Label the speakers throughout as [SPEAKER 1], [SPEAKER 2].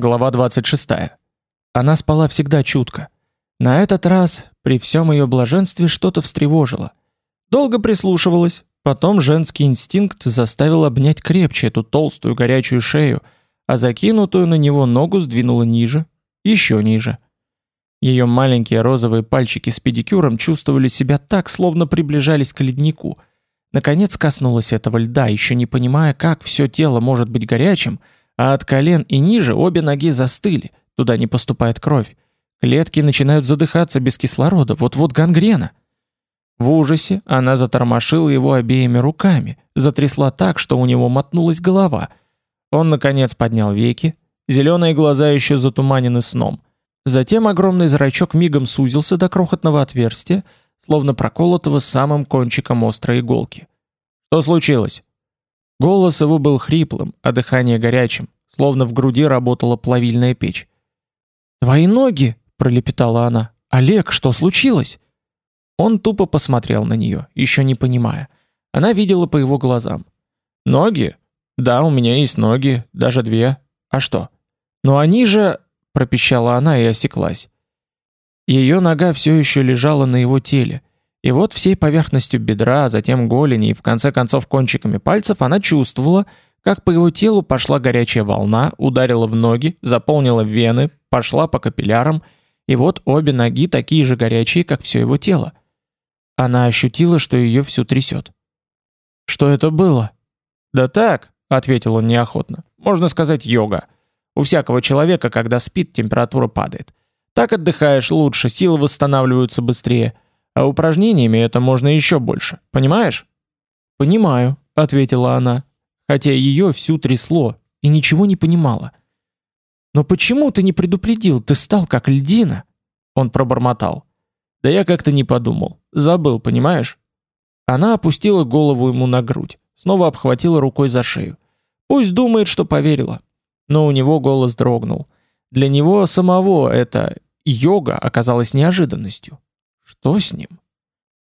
[SPEAKER 1] Глава 26. Она спала всегда чутко. На этот раз, при всем ее блаженстве, что-то встревожило. Долго прислушивалась, потом женский инстинкт заставил обнять крепче эту толстую горячую шею, а закинутую на него ногу сдвинула ниже, еще ниже. Ее маленькие розовые пальчики с педикюром чувствовали себя так, словно приближались к леднику. Наконец коснулась этого льда, еще не понимая, как все тело может быть горячим, а от колен и ниже обе ноги застыли, туда не поступает кровь. Клетки начинают задыхаться без кислорода, вот-вот гангрена. В ужасе она затормошила его обеими руками, затрясла так, что у него мотнулась голова. Он, наконец, поднял веки, зеленые глаза еще затуманены сном. Затем огромный зрачок мигом сузился до крохотного отверстия, словно проколотого самым кончиком острой иголки. Что случилось? Голос его был хриплым, а дыхание горячим, словно в груди работала плавильная печь. "Твои ноги", пролепетала она. "Олег, что случилось?" Он тупо посмотрел на нее, еще не понимая. Она видела по его глазам. "Ноги? Да, у меня есть ноги, даже две. А что? Но они же пропищала она и осеклась. Ее нога все еще лежала на его теле, и вот всей поверхностью бедра, затем голени и в конце концов кончиками пальцев она чувствовала, как по его телу пошла горячая волна, ударила в ноги, заполнила вены, пошла по капиллярам, и вот обе ноги такие же горячие, как все его тело. Она ощутила, что ее всю трясет. Что это было? Да так, ответил он неохотно. Можно сказать, йога. У всякого человека, когда спит, температура падает. Так отдыхаешь лучше, силы восстанавливаются быстрее. А упражнениями это можно еще больше. Понимаешь? Понимаю, ответила она, хотя ее всю трясло и ничего не понимала. Но почему ты не предупредил? Ты стал как льдина. Он пробормотал. Да я как-то не подумал. Забыл, понимаешь? Она опустила голову ему на грудь, снова обхватила рукой за шею. Пусть думает, что поверила. Но у него голос дрогнул. Для него самого это йога оказалась неожиданностью. Что с ним?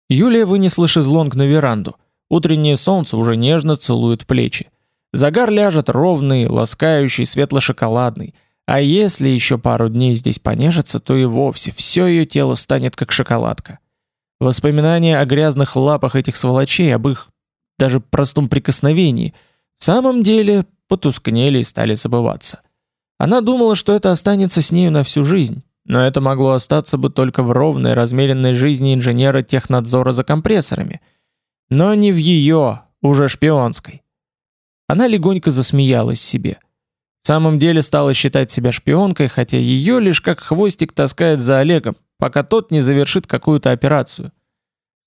[SPEAKER 1] Юлия вынесла шезлонг на веранду. Утреннее солнце уже нежно целует плечи. Загар ляжет ровный, ласкающий, светло-шоколадный. А если еще пару дней здесь понежиться, то и вовсе все ее тело станет как шоколадка. Воспоминания о грязных лапах этих сволочей, об их даже простом прикосновении, в самом деле потускнели и стали забываться. Она думала, что это останется с нею на всю жизнь, но это могло остаться бы только в ровной, размеренной жизни инженера технадзора за компрессорами, но не в ее, уже шпионской. Она легонько засмеялась себе. В самом деле стала считать себя шпионкой, хотя ее лишь как хвостик таскает за Олегом, пока тот не завершит какую-то операцию.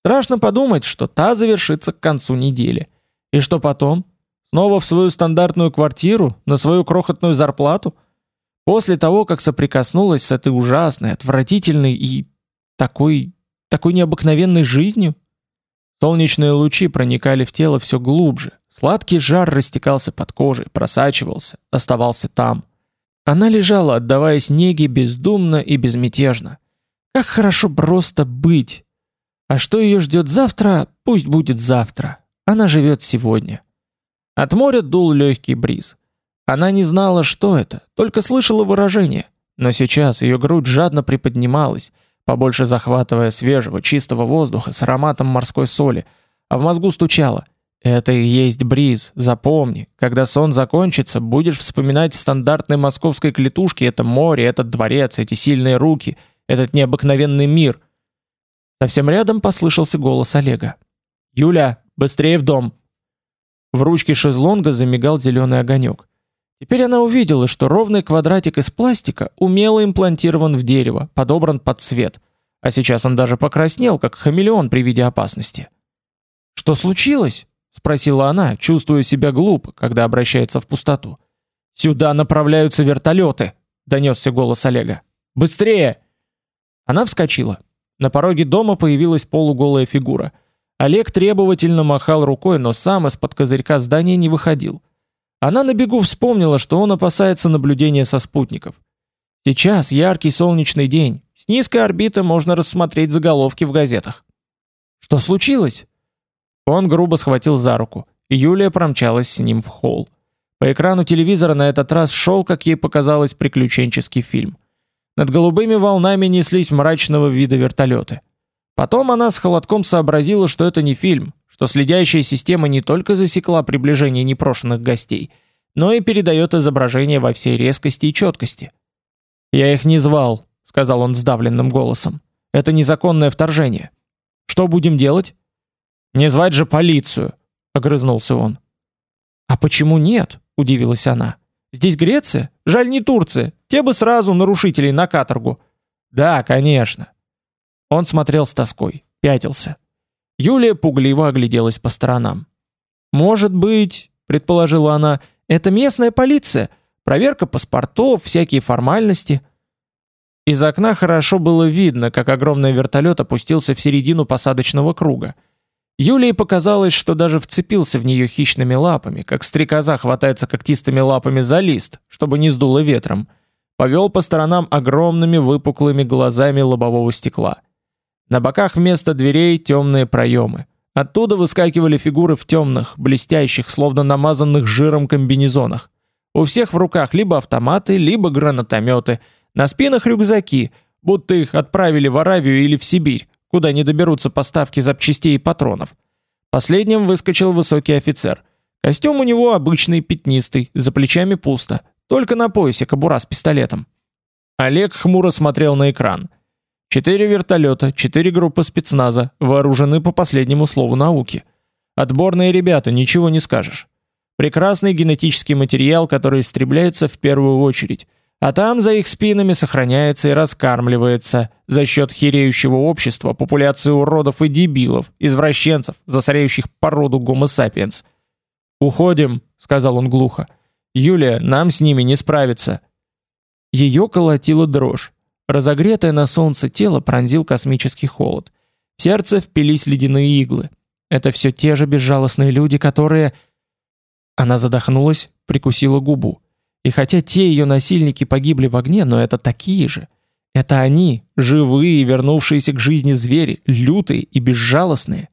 [SPEAKER 1] Страшно подумать, что та завершится к концу недели. И что потом? Снова в свою стандартную квартиру, на свою крохотную зарплату? После того, как соприкоснулась с этой ужасной, отвратительной и такой такой необыкновенной жизнью, солнечные лучи проникали в тело все глубже. Сладкий жар растекался под кожей, просачивался, оставался там. Она лежала, отдаваясь неге бездумно и безмятежно. Как хорошо просто быть. А что ее ждет завтра, пусть будет завтра. Она живет сегодня. От моря дул легкий бриз. Она не знала, что это, только слышала выражение. Но сейчас ее грудь жадно приподнималась, побольше захватывая свежего, чистого воздуха с ароматом морской соли, а в мозгу стучало. Это и есть бриз, запомни. Когда сон закончится, будешь вспоминать в стандартной московской клетушке это море, этот дворец, эти сильные руки, этот необыкновенный мир. Совсем рядом послышался голос Олега. «Юля, быстрее в дом!» В ручке шезлонга замигал зеленый огонек. Теперь она увидела, что ровный квадратик из пластика умело имплантирован в дерево, подобран под цвет. А сейчас он даже покраснел, как хамелеон при виде опасности. «Что случилось?» — спросила она, чувствуя себя глупо, когда обращается в пустоту. «Сюда направляются вертолеты!» — донесся голос Олега. «Быстрее!» Она вскочила. На пороге дома появилась полуголая фигура — Олег требовательно махал рукой, но сам из-под козырька здания не выходил. Она на бегу вспомнила, что он опасается наблюдения со спутников. Сейчас яркий солнечный день. С низкой орбиты можно рассмотреть заголовки в газетах. Что случилось? Он грубо схватил за руку, Юлия промчалась с ним в холл. По экрану телевизора на этот раз шел, как ей показалось, приключенческий фильм. Над голубыми волнами неслись мрачного вида вертолеты. Потом она с холодком сообразила, что это не фильм, что следящая система не только засекла приближение непрошенных гостей, но и передает изображение во всей резкости и четкости. «Я их не звал», — сказал он сдавленным голосом. «Это незаконное вторжение. Что будем делать?» «Не звать же полицию», — огрызнулся он. «А почему нет?» — удивилась она. «Здесь Греция? Жаль не Турция. Те бы сразу нарушителей на каторгу». «Да, конечно». Он смотрел с тоской, пятился. Юлия пугливо огляделась по сторонам. «Может быть, — предположила она, — это местная полиция, проверка паспортов, всякие формальности». Из окна хорошо было видно, как огромный вертолет опустился в середину посадочного круга. Юлии показалось, что даже вцепился в нее хищными лапами, как стрекоза хватается когтистыми лапами за лист, чтобы не сдуло ветром. Повел по сторонам огромными выпуклыми глазами лобового стекла. На боках вместо дверей темные проемы. Оттуда выскакивали фигуры в темных, блестящих, словно намазанных жиром комбинезонах. У всех в руках либо автоматы, либо гранатометы, на спинах рюкзаки, будто их отправили в Аравию или в Сибирь, куда не доберутся поставки запчастей и патронов. Последним выскочил высокий офицер. Костюм у него обычный, пятнистый, за плечами пусто, только на поясе кобура с пистолетом. Олег хмуро смотрел на экран – Четыре вертолета, четыре группы спецназа, вооружены по последнему слову науки. Отборные ребята, ничего не скажешь. Прекрасный генетический материал, который истребляется в первую очередь, а там за их спинами сохраняется и раскармливается за счет хиреющего общества популяции уродов и дебилов, извращенцев, засоряющих породу Homo sapiens. «Уходим», — сказал он глухо. «Юлия, нам с ними не справиться». Ее колотила дрожь. Разогретое на солнце тело пронзил космический холод. В сердце впились ледяные иглы. Это все те же безжалостные люди, которые... Она задохнулась, прикусила губу. И хотя те ее насильники погибли в огне, но это такие же. Это они, живые, вернувшиеся к жизни звери, лютые и безжалостные.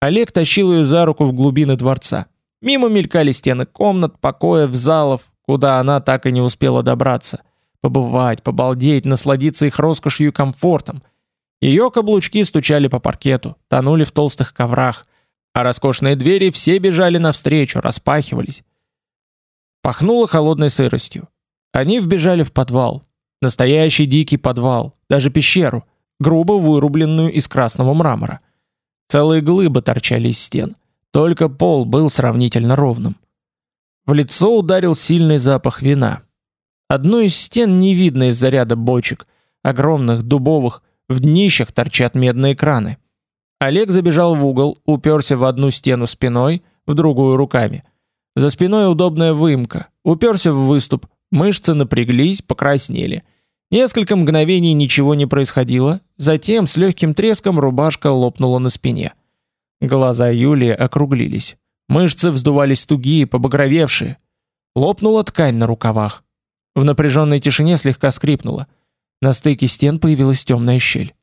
[SPEAKER 1] Олег тащил ее за руку в глубины дворца. Мимо мелькали стены комнат, покоев, залов, куда она так и не успела добраться. Побывать, побалдеть, насладиться их роскошью и комфортом. Ее каблучки стучали по паркету, тонули в толстых коврах, а роскошные двери все бежали навстречу, распахивались. Пахнуло холодной сыростью. Они вбежали в подвал. Настоящий дикий подвал, даже пещеру, грубо вырубленную из красного мрамора. Целые глыбы торчали из стен. Только пол был сравнительно ровным. В лицо ударил сильный запах вина. Одну из стен не видно из-за ряда бочек, огромных, дубовых, в днищах торчат медные краны. Олег забежал в угол, уперся в одну стену спиной, в другую руками. За спиной удобная выемка, уперся в выступ, мышцы напряглись, покраснели. Несколько мгновений ничего не происходило, затем с легким треском рубашка лопнула на спине. Глаза Юлии округлились. Мышцы вздувались тугие, побагровевшие. Лопнула ткань на рукавах. В напряженной тишине слегка скрипнуло. На стыке стен появилась темная щель.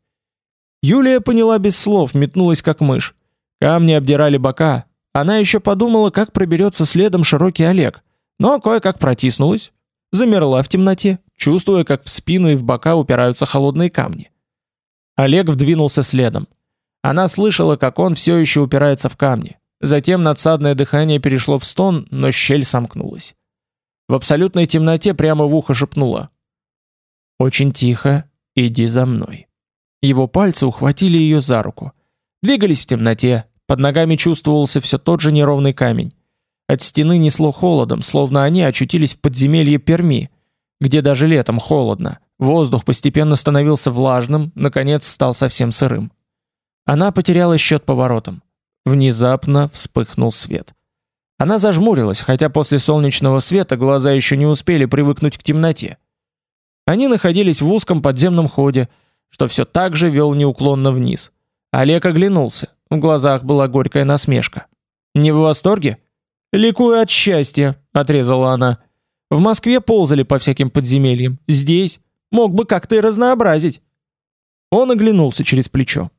[SPEAKER 1] Юлия поняла без слов, метнулась как мышь. Камни обдирали бока. Она еще подумала, как проберется следом широкий Олег, но кое-как протиснулась, замерла в темноте, чувствуя, как в спину и в бока упираются холодные камни. Олег вдвинулся следом. Она слышала, как он все еще упирается в камни. Затем надсадное дыхание перешло в стон, но щель сомкнулась. В абсолютной темноте прямо в ухо шепнула. «Очень тихо, иди за мной». Его пальцы ухватили ее за руку. Двигались в темноте, под ногами чувствовался все тот же неровный камень. От стены несло холодом, словно они очутились в подземелье Перми, где даже летом холодно. Воздух постепенно становился влажным, наконец стал совсем сырым. Она потеряла счет поворотам. Внезапно вспыхнул свет. Она зажмурилась, хотя после солнечного света глаза еще не успели привыкнуть к темноте. Они находились в узком подземном ходе, что все так же вел неуклонно вниз. Олег оглянулся. В глазах была горькая насмешка. «Не в восторге?» «Ликую от счастья», — отрезала она. «В Москве ползали по всяким подземельям. Здесь. Мог бы как-то и разнообразить». Он оглянулся через плечо.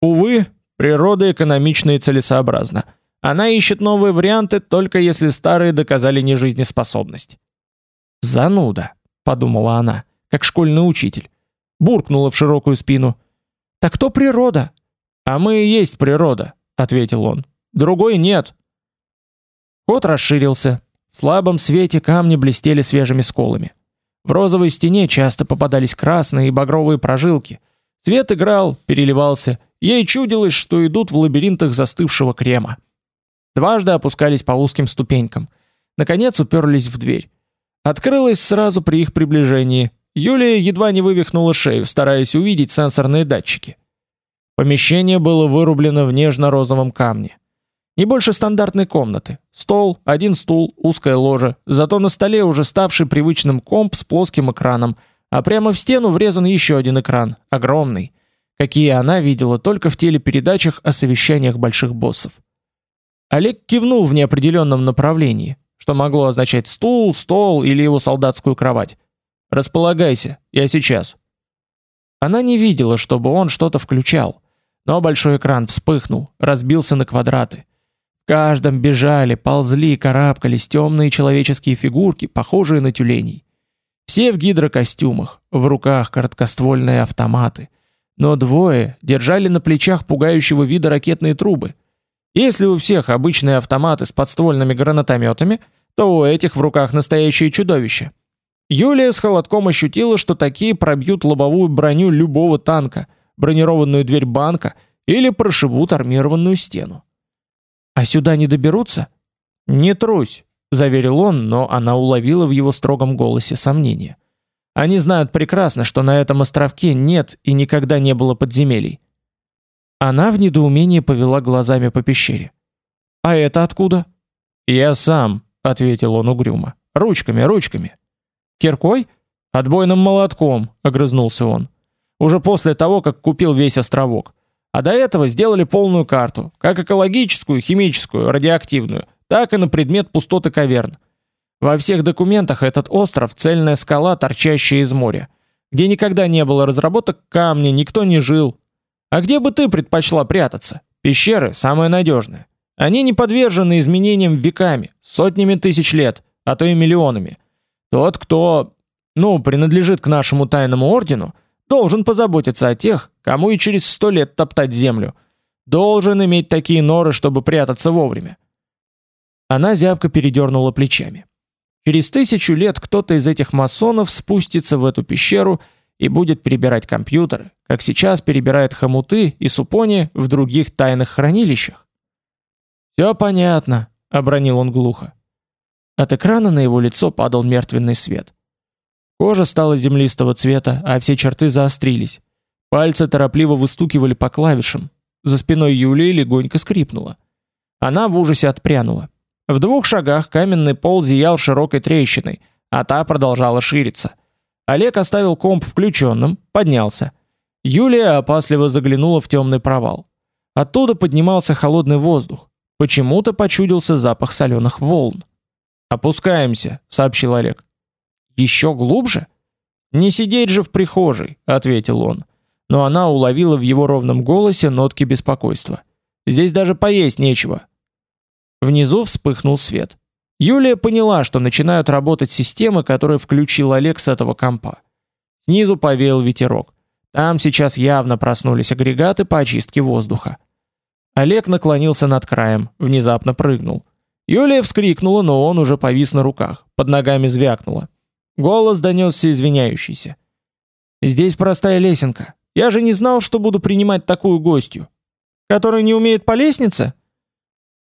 [SPEAKER 1] «Увы, природа экономична и целесообразна. Она ищет новые варианты, только если старые доказали нежизнеспособность. «Зануда», — подумала она, как школьный учитель. Буркнула в широкую спину. «Так кто природа?» «А мы и есть природа», — ответил он. «Другой нет». Ход расширился. В слабом свете камни блестели свежими сколами. В розовой стене часто попадались красные и багровые прожилки. Свет играл, переливался. Ей чудилось, что идут в лабиринтах застывшего крема. Дважды опускались по узким ступенькам. Наконец уперлись в дверь. Открылась сразу при их приближении. Юлия едва не вывихнула шею, стараясь увидеть сенсорные датчики. Помещение было вырублено в нежно-розовом камне. Не больше стандартной комнаты. Стол, один стул, узкое ложе, зато на столе уже ставший привычным комп с плоским экраном, а прямо в стену врезан еще один экран, огромный, какие она видела только в телепередачах о совещаниях больших боссов. Олег кивнул в неопределенном направлении, что могло означать стул, стол или его солдатскую кровать. Располагайся, я сейчас. Она не видела, чтобы он что-то включал, но большой экран вспыхнул, разбился на квадраты. В каждом бежали, ползли, карабкались темные человеческие фигурки, похожие на тюленей. Все в гидрокостюмах, в руках короткоствольные автоматы. Но двое держали на плечах пугающего вида ракетные трубы. Если у всех обычные автоматы с подствольными гранатометами, то у этих в руках настоящее чудовище. Юлия с холодком ощутила, что такие пробьют лобовую броню любого танка, бронированную дверь банка или прошибут армированную стену. А сюда не доберутся? Не трусь, заверил он, но она уловила в его строгом голосе сомнение. Они знают прекрасно, что на этом островке нет и никогда не было подземелий. Она в недоумении повела глазами по пещере. А это откуда? Я сам, ответил он угрюмо. Ручками, ручками. Киркой? Отбойным молотком, огрызнулся он. Уже после того, как купил весь островок. А до этого сделали полную карту, как экологическую, химическую, радиоактивную, так и на предмет пустоты каверн. Во всех документах этот остров цельная скала, торчащая из моря, где никогда не было разработок камня, никто не жил. А где бы ты предпочла прятаться? Пещеры самые надежные. Они не подвержены изменениям веками, сотнями тысяч лет, а то и миллионами. Тот, кто, ну, принадлежит к нашему тайному ордену, должен позаботиться о тех, кому и через сто лет топтать землю. Должен иметь такие норы, чтобы прятаться вовремя. Она зябко передернула плечами. Через тысячу лет кто-то из этих масонов спустится в эту пещеру и будет перебирать компьютеры, как сейчас перебирает хомуты и супони в других тайных хранилищах. «Все понятно», — обронил он глухо. От экрана на его лицо падал мертвенный свет. Кожа стала землистого цвета, а все черты заострились. Пальцы торопливо выстукивали по клавишам. За спиной Юлии легонько скрипнуло. Она в ужасе отпрянула. В двух шагах каменный пол зиял широкой трещиной, а та продолжала шириться. Олег оставил комп включенным, поднялся. Юлия опасливо заглянула в темный провал. Оттуда поднимался холодный воздух. Почему-то почудился запах соленых волн. «Опускаемся», — сообщил Олег. Еще глубже? Не сидеть же в прихожей, ответил он. Но она уловила в его ровном голосе нотки беспокойства. Здесь даже поесть нечего. Внизу вспыхнул свет. Юлия поняла, что начинают работать системы, которые включил Олег с этого компа. Снизу повеял ветерок. Там сейчас явно проснулись агрегаты по очистке воздуха. Олег наклонился над краем, внезапно прыгнул. Юлия вскрикнула, но он уже повис на руках, под ногами звякнуло. Голос донесся извиняющийся. Здесь простая лесенка. Я же не знал, что буду принимать такую гостью, которая не умеет по лестнице.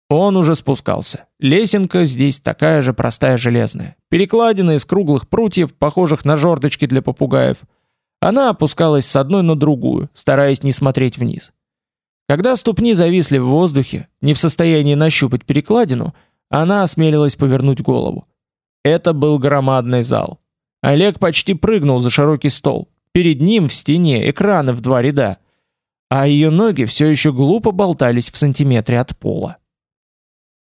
[SPEAKER 1] Он уже спускался. Лесенка здесь такая же простая железная, перекладина из круглых прутьев, похожих на жердочки для попугаев. Она опускалась с одной на другую, стараясь не смотреть вниз. Когда ступни зависли в воздухе, не в состоянии нащупать перекладину, она осмелилась повернуть голову. Это был громадный зал. Олег почти прыгнул за широкий стол. Перед ним в стене экраны в два ряда, а ее ноги все еще глупо болтались в сантиметре от пола.